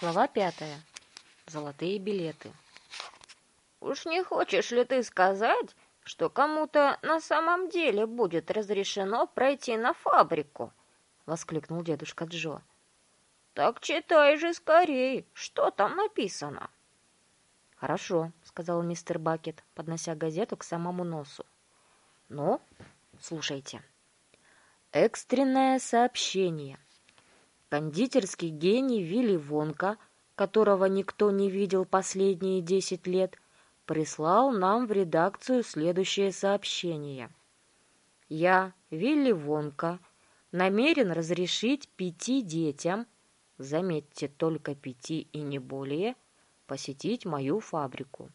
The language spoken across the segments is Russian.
Глава пятая. Золотые билеты. «Уж не хочешь ли ты сказать, что кому-то на самом деле будет разрешено пройти на фабрику?» — воскликнул дедушка Джо. «Так читай же скорее, что там написано». «Хорошо», — сказал мистер Бакет, поднося газету к самому носу. «Ну, слушайте. Экстренное сообщение. Кондитерский гений Вилли Вонка, которого никто не видел последние десять лет, прислал нам в редакцию следующее сообщение. Я, Вилли Вонка, намерен разрешить пяти детям, заметьте, только пяти и не более, посетить мою фабрику.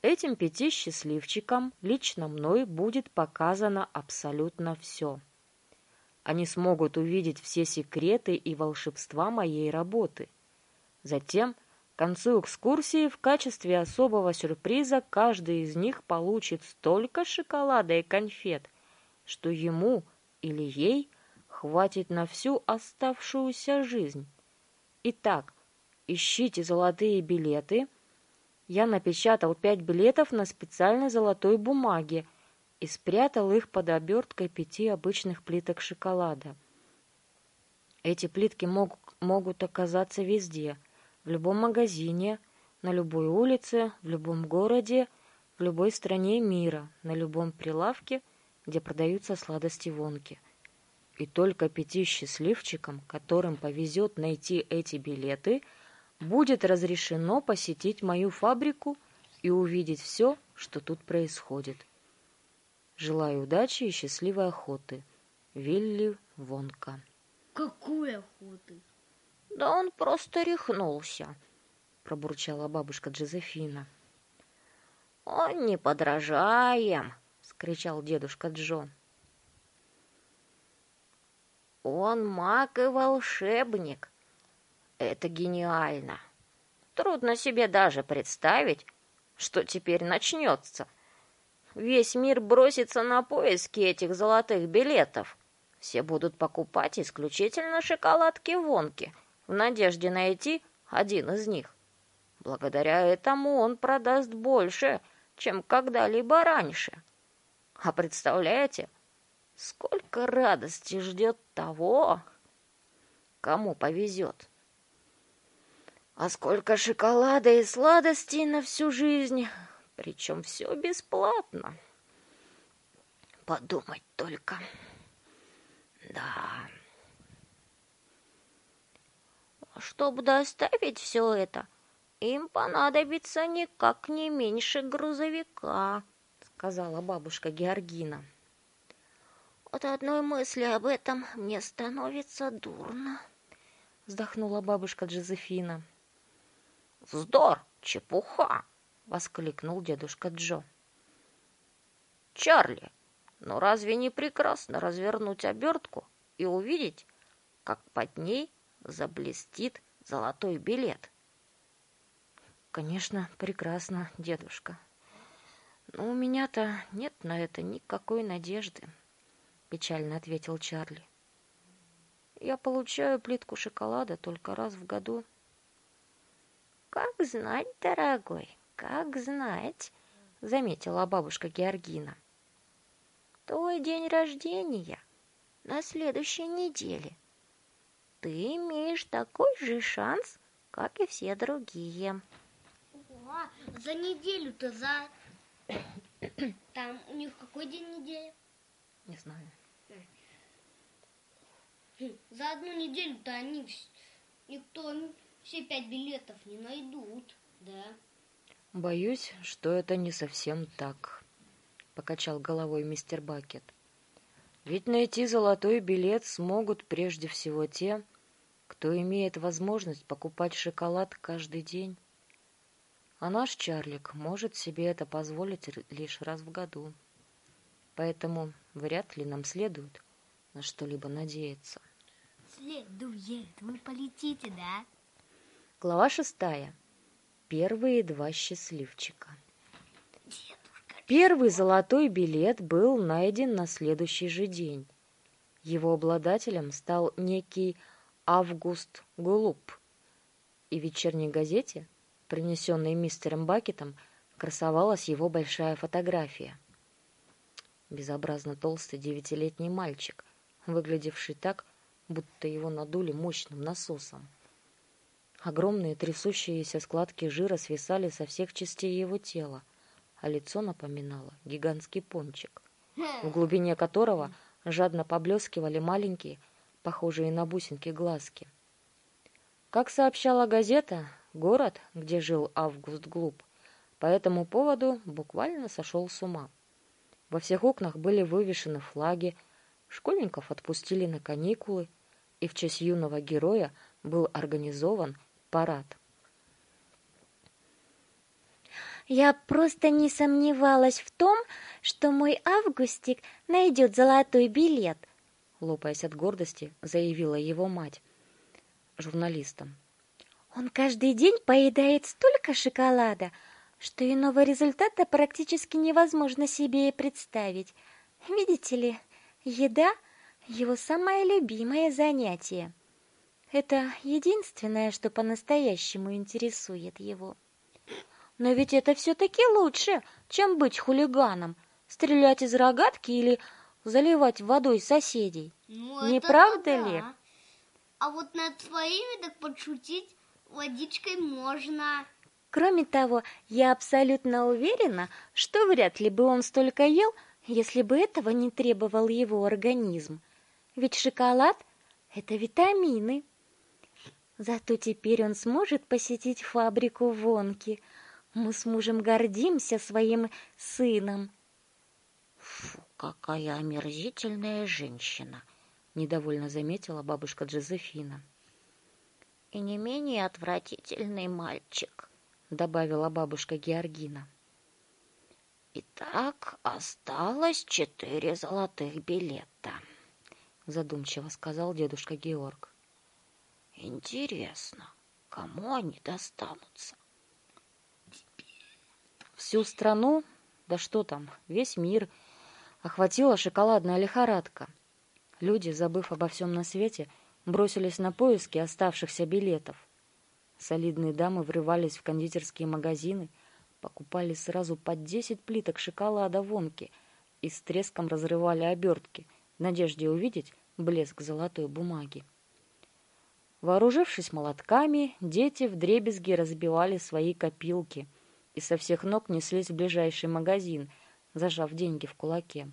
Этим пяти счастливчикам лично мной будет показано абсолютно все – они смогут увидеть все секреты и волшебства моей работы. Затем, к концу экскурсии, в качестве особого сюрприза, каждый из них получит столько шоколада и конфет, что ему или ей хватит на всю оставшуюся жизнь. Итак, ищите золотые билеты. Я напечатал пять билетов на специальной золотой бумаге – и спрятал их под оберткой пяти обычных плиток шоколада. Эти плитки мог, могут оказаться везде, в любом магазине, на любой улице, в любом городе, в любой стране мира, на любом прилавке, где продаются сладости вонки. И только пяти счастливчикам, которым повезет найти эти билеты, будет разрешено посетить мою фабрику и увидеть все, что тут происходит. Желаю удачи и счастливой охоты. Вилли Вонка. Какой охоты? Да он просто рехнулся, пробурчала бабушка Джозефина. Он не подражаем, скричал дедушка Джо. Он маг и волшебник. Это гениально. Трудно себе даже представить, что теперь начнется. — Весь мир бросится на поиски этих золотых билетов. Все будут покупать исключительно шоколадки-вонки в надежде найти один из них. Благодаря этому он продаст больше, чем когда-либо раньше. А представляете, сколько радости ждет того, кому повезет. А сколько шоколада и сладостей на всю жизнь причем все бесплатно. Подумать только. Да. Чтобы доставить все это, им понадобится никак не меньше грузовика, сказала бабушка Георгина. От одной мысли об этом мне становится дурно, вздохнула бабушка Джозефина. Вздор, чепуха, воскликнул дедушка Джо. Чарли, ну разве не прекрасно развернуть обертку и увидеть, как под ней заблестит золотой билет? Конечно, прекрасно, дедушка. Но у меня-то нет на это никакой надежды, печально ответил Чарли. Я получаю плитку шоколада только раз в году. Как знать, дорогой, как знать, заметила бабушка Георгина. Твой день рождения на следующей неделе. Ты имеешь такой же шанс, как и все другие. О, за неделю-то за... Там у них какой день недели? Не знаю. За одну неделю-то они никто все пять билетов не найдут, да? Боюсь, что это не совсем так, покачал головой мистер Бакет. Ведь найти золотой билет смогут прежде всего те, кто имеет возможность покупать шоколад каждый день. А наш Чарлик может себе это позволить лишь раз в году. Поэтому вряд ли нам следует на что-либо надеяться. Следует, вы полетите, да? Глава шестая. Первые два счастливчика. Первый золотой билет был найден на следующий же день. Его обладателем стал некий Август Голуб. И в вечерней газете, принесенной мистером Бакетом, красовалась его большая фотография. Безобразно толстый девятилетний мальчик, выглядевший так, будто его надули мощным насосом. Огромные трясущиеся складки жира свисали со всех частей его тела, а лицо напоминало гигантский пончик, в глубине которого жадно поблескивали маленькие, похожие на бусинки глазки. Как сообщала газета, город, где жил Август Глуп, по этому поводу буквально сошел с ума. Во всех окнах были вывешены флаги, школьников отпустили на каникулы, и в честь юного героя был организован парад. Я просто не сомневалась в том, что мой Августик найдет золотой билет, лопаясь от гордости, заявила его мать журналистам. Он каждый день поедает столько шоколада, что иного результата практически невозможно себе и представить. Видите ли, еда — его самое любимое занятие. Это единственное, что по-настоящему интересует его. Но ведь это все-таки лучше, чем быть хулиганом, стрелять из рогатки или заливать водой соседей. Ну, Не правда да. ли? А вот над своими так подшутить водичкой можно. Кроме того, я абсолютно уверена, что вряд ли бы он столько ел, если бы этого не требовал его организм. Ведь шоколад — это витамины. Зато теперь он сможет посетить фабрику Вонки. Мы с мужем гордимся своим сыном. Фу, какая омерзительная женщина, Недовольно заметила бабушка Джозефина. и не менее отвратительный мальчик. Добавила бабушка Георгина. Итак, осталось четыре золотых билета. Задумчиво сказал дедушка Георг. Интересно, кому они достанутся? Всю страну, да что там, весь мир, охватила шоколадная лихорадка. Люди, забыв обо всем на свете, бросились на поиски оставшихся билетов. Солидные дамы врывались в кондитерские магазины, покупали сразу по 10 плиток шоколада вонки и с треском разрывали обертки в надежде увидеть блеск золотой бумаги. Вооружившись молотками, дети вдребезги разбивали свои копилки и со всех ног неслись в ближайший магазин, зажав деньги в кулаке.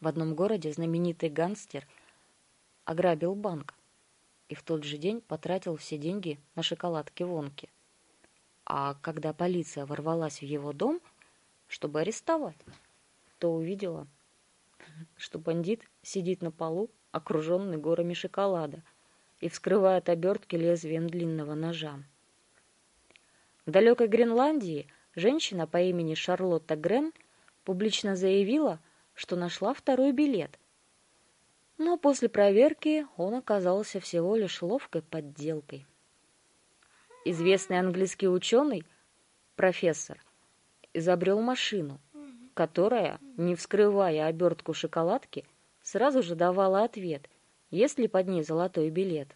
В одном городе знаменитый гангстер ограбил банк и в тот же день потратил все деньги на шоколадки Вонки. А когда полиция ворвалась в его дом, чтобы арестовать, то увидела, что бандит сидит на полу, окруженный горами шоколада, и вскрывает обертки лезвием длинного ножа. В далекой Гренландии женщина по имени Шарлотта Грен публично заявила, что нашла второй билет. Но после проверки он оказался всего лишь ловкой подделкой. Известный английский ученый, профессор, изобрел машину, которая, не вскрывая обертку шоколадки, сразу же давала ответ, есть ли под ней золотой билет.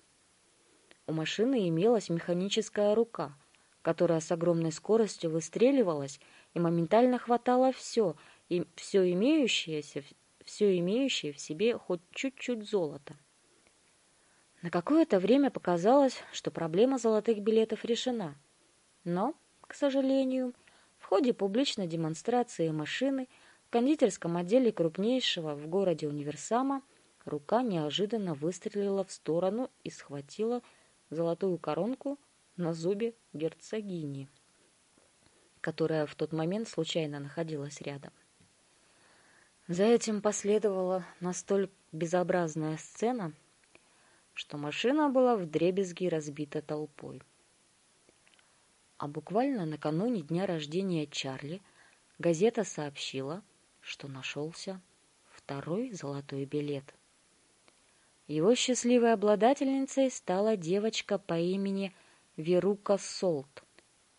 У машины имелась механическая рука, которая с огромной скоростью выстреливалась и моментально хватала все, и все имеющееся, все имеющее в себе хоть чуть-чуть золота. На какое-то время показалось, что проблема золотых билетов решена. Но, к сожалению, в ходе публичной демонстрации машины в кондитерском отделе крупнейшего в городе универсама рука неожиданно выстрелила в сторону и схватила золотую коронку на зубе герцогини, которая в тот момент случайно находилась рядом. За этим последовала настолько безобразная сцена, что машина была вдребезги разбита толпой. А буквально накануне дня рождения Чарли газета сообщила, что нашелся второй золотой билет. Его счастливой обладательницей стала девочка по имени Верука Солт,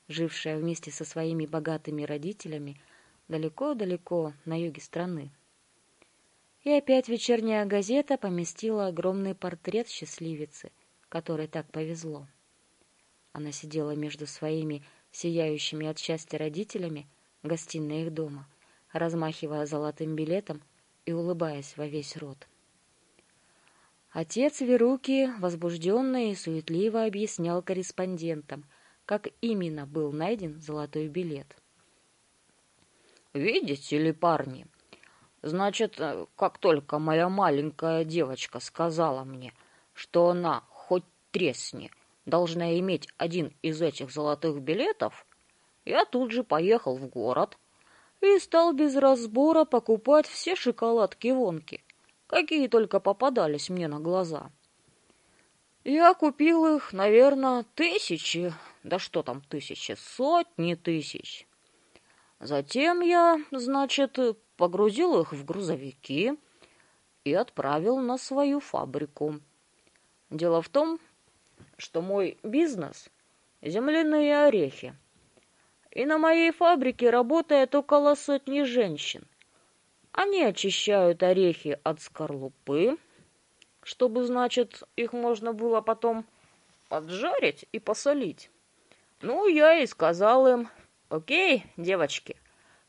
жившая вместе со своими богатыми родителями далеко-далеко на юге страны. И опять вечерняя газета поместила огромный портрет счастливицы, которой так повезло. Она сидела между своими сияющими от счастья родителями в гостиной их дома, размахивая золотым билетом и улыбаясь во весь рот. Отец Веруки, возбужденно и суетливо объяснял корреспондентам, как именно был найден золотой билет. «Видите ли, парни, значит, как только моя маленькая девочка сказала мне, что она, хоть тресни, должна иметь один из этих золотых билетов, я тут же поехал в город и стал без разбора покупать все шоколадки-вонки, какие только попадались мне на глаза. Я купил их, наверное, тысячи, да что там тысячи, сотни тысяч. Затем я, значит, погрузил их в грузовики и отправил на свою фабрику. Дело в том, что мой бизнес — земляные орехи. И на моей фабрике работает около сотни женщин. Они очищают орехи от скорлупы, чтобы, значит, их можно было потом поджарить и посолить. Ну, я и сказал им, окей, девочки,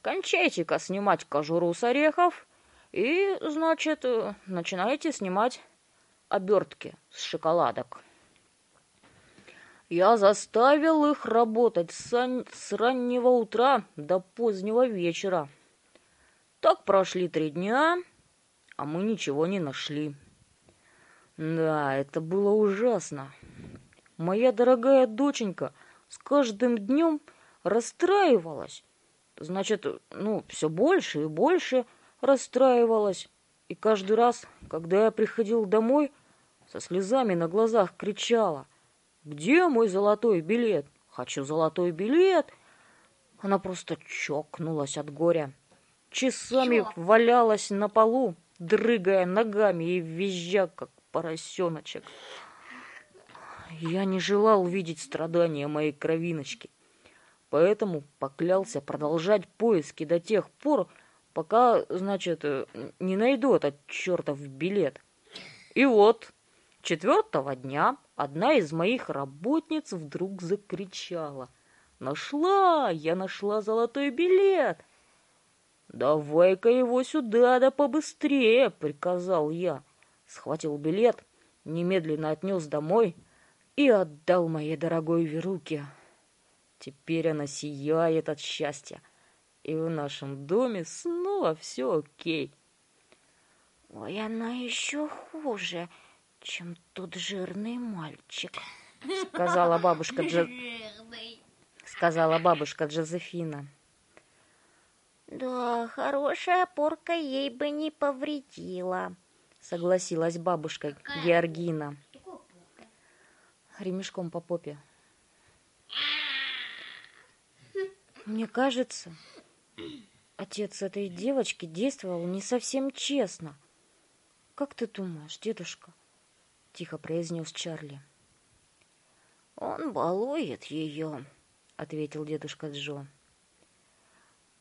кончайте-ка снимать кожуру с орехов и, значит, начинайте снимать обертки с шоколадок. Я заставил их работать с, с раннего утра до позднего вечера. Так прошли три дня, а мы ничего не нашли. Да, это было ужасно. Моя дорогая доченька с каждым днем расстраивалась. Значит, ну, все больше и больше расстраивалась. И каждый раз, когда я приходил домой, со слезами на глазах кричала — где мой золотой билет? Хочу золотой билет. Она просто чокнулась от горя. Часами Чё? валялась на полу, дрыгая ногами и визжа, как поросеночек. Я не желал видеть страдания моей кровиночки, поэтому поклялся продолжать поиски до тех пор, пока, значит, не найду этот чертов билет. И вот, четвертого дня Одна из моих работниц вдруг закричала. «Нашла! Я нашла золотой билет!» «Давай-ка его сюда, да побыстрее!» — приказал я. Схватил билет, немедленно отнес домой и отдал моей дорогой Веруке. Теперь она сияет от счастья, и в нашем доме снова все окей. «Ой, она еще хуже!» чем тот жирный мальчик, сказала бабушка Джо... сказала бабушка Джозефина. Да, хорошая порка ей бы не повредила, согласилась бабушка Какая? Георгина. Ремешком по попе. Мне кажется, отец этой девочки действовал не совсем честно. Как ты думаешь, дедушка? — тихо произнес Чарли. Он балует ее, ответил дедушка Джо.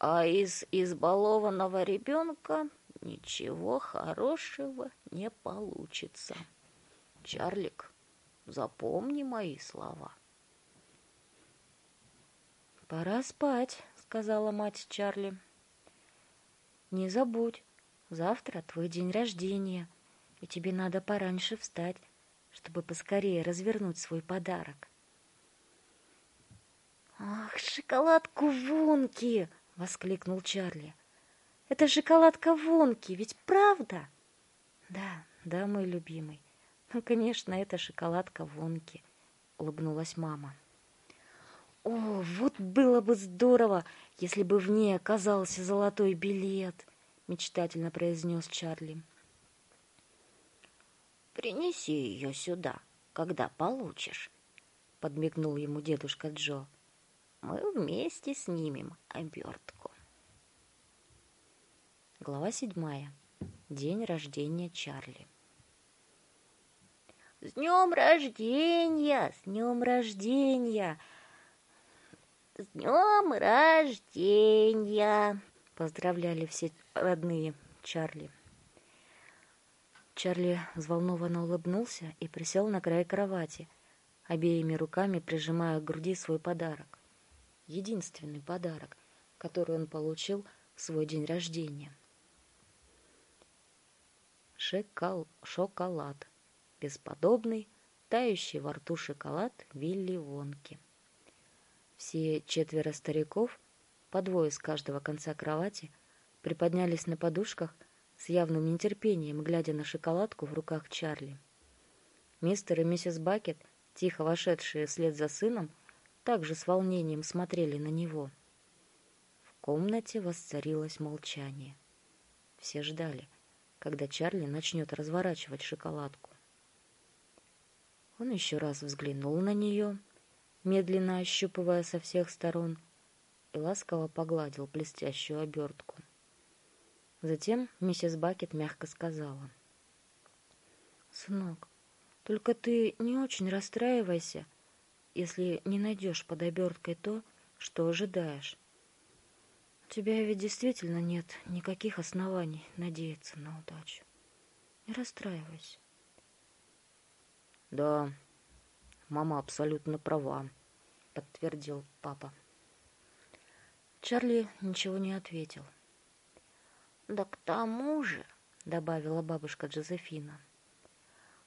А из избалованного ребенка ничего хорошего не получится. Чарлик, запомни мои слова. Пора спать, сказала мать Чарли. Не забудь, завтра твой день рождения и тебе надо пораньше встать, чтобы поскорее развернуть свой подарок. «Ах, шоколадку Вонки!» — воскликнул Чарли. «Это шоколадка Вонки, ведь правда?» «Да, да, мой любимый. Ну, конечно, это шоколадка Вонки», — улыбнулась мама. «О, вот было бы здорово, если бы в ней оказался золотой билет!» — мечтательно произнес Чарли. Принеси ее сюда, когда получишь, — подмигнул ему дедушка Джо. Мы вместе снимем обертку. Глава седьмая. День рождения Чарли. С днем рождения! С днем рождения! С днем рождения! Поздравляли все родные Чарли. Чарли взволнованно улыбнулся и присел на край кровати, обеими руками прижимая к груди свой подарок. Единственный подарок, который он получил в свой день рождения. Шекал, шоколад. Бесподобный, тающий во рту шоколад Вилли Вонки. Все четверо стариков, по двое с каждого конца кровати, приподнялись на подушках с явным нетерпением, глядя на шоколадку в руках Чарли. Мистер и миссис Бакет, тихо вошедшие вслед за сыном, также с волнением смотрели на него. В комнате воцарилось молчание. Все ждали, когда Чарли начнет разворачивать шоколадку. Он еще раз взглянул на нее, медленно ощупывая со всех сторон, и ласково погладил блестящую обертку. Затем миссис Бакет мягко сказала. «Сынок, только ты не очень расстраивайся, если не найдешь под оберткой то, что ожидаешь. У тебя ведь действительно нет никаких оснований надеяться на удачу. Не расстраивайся». «Да, мама абсолютно права», — подтвердил папа. Чарли ничего не ответил. Да к тому же, добавила бабушка Джозефина,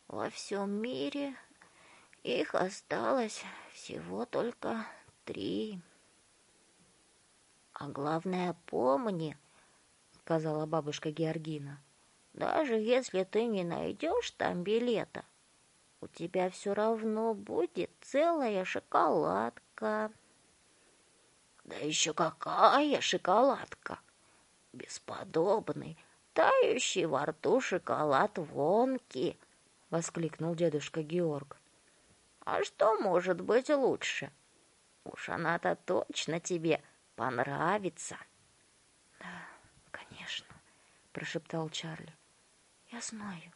во всем мире их осталось всего только три. А главное, помни, сказала бабушка Георгина, даже если ты не найдешь там билета, у тебя все равно будет целая шоколадка. Да еще какая шоколадка! бесподобный, тающий во рту шоколад Вонки!» — воскликнул дедушка Георг. «А что может быть лучше? Уж она-то точно тебе понравится!» «Да, конечно», — прошептал Чарли. «Я знаю».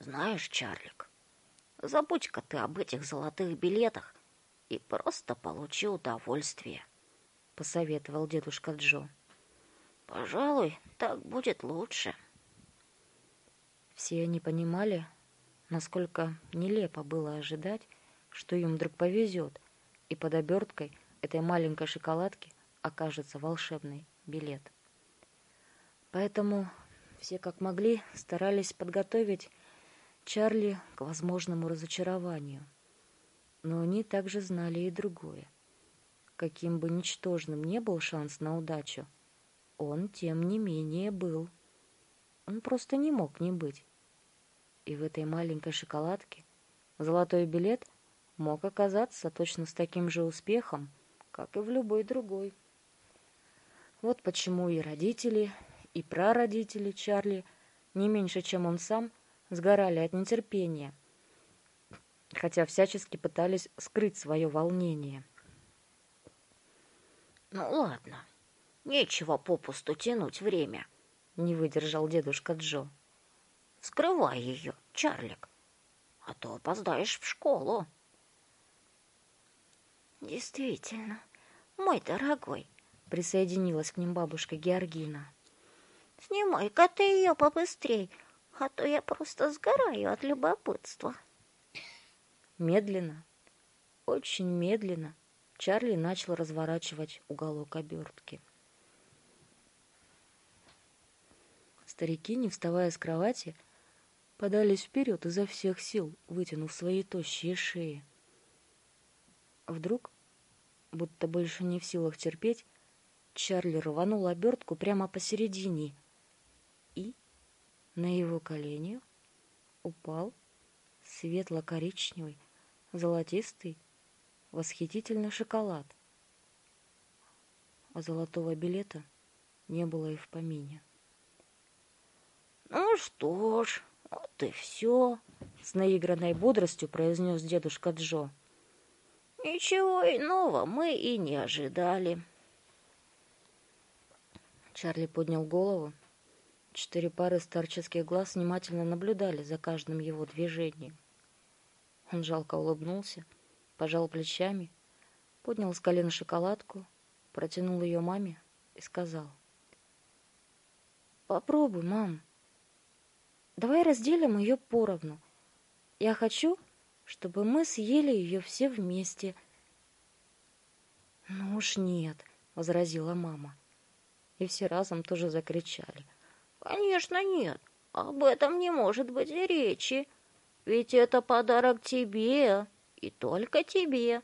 «Знаешь, Чарлик, забудь-ка ты об этих золотых билетах и просто получи удовольствие», — посоветовал дедушка Джо. Пожалуй, так будет лучше. Все они понимали, насколько нелепо было ожидать, что им вдруг повезет, и под оберткой этой маленькой шоколадки окажется волшебный билет. Поэтому все как могли старались подготовить Чарли к возможному разочарованию. Но они также знали и другое. Каким бы ничтожным не был шанс на удачу, он, тем не менее, был. Он просто не мог не быть. И в этой маленькой шоколадке золотой билет мог оказаться точно с таким же успехом, как и в любой другой. Вот почему и родители, и прародители Чарли, не меньше, чем он сам, сгорали от нетерпения, хотя всячески пытались скрыть свое волнение. «Ну ладно, Нечего попусту тянуть время, не выдержал дедушка Джо. Скрывай ее, Чарлик, а то опоздаешь в школу. Действительно, мой дорогой, присоединилась к ним бабушка Георгина. Снимай-ка ты ее побыстрей, а то я просто сгораю от любопытства. Медленно, очень медленно Чарли начал разворачивать уголок обертки. Старики, не вставая с кровати, подались вперед изо всех сил, вытянув свои тощие шеи. Вдруг, будто больше не в силах терпеть, Чарли рванул обертку прямо посередине, и на его колени упал светло-коричневый, золотистый, восхитительный шоколад. А золотого билета не было и в помине. «Ну что ж, вот и все», — с наигранной бодростью произнес дедушка Джо. «Ничего иного мы и не ожидали». Чарли поднял голову. Четыре пары старческих глаз внимательно наблюдали за каждым его движением. Он жалко улыбнулся, пожал плечами, поднял с колена шоколадку, протянул ее маме и сказал. «Попробуй, мам». Давай разделим ее поровну. Я хочу, чтобы мы съели ее все вместе. «Ну уж нет», — возразила мама. И все разом тоже закричали. «Конечно нет, об этом не может быть и речи, ведь это подарок тебе и только тебе».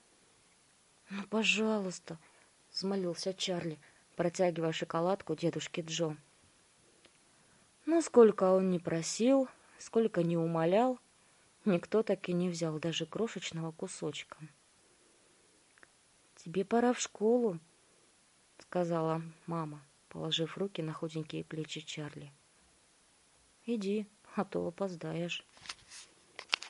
«Ну, пожалуйста», — взмолился Чарли, протягивая шоколадку дедушке Джо. Но сколько он не просил, сколько не умолял, никто так и не взял даже крошечного кусочка. «Тебе пора в школу», — сказала мама, положив руки на худенькие плечи Чарли. «Иди, а то опоздаешь».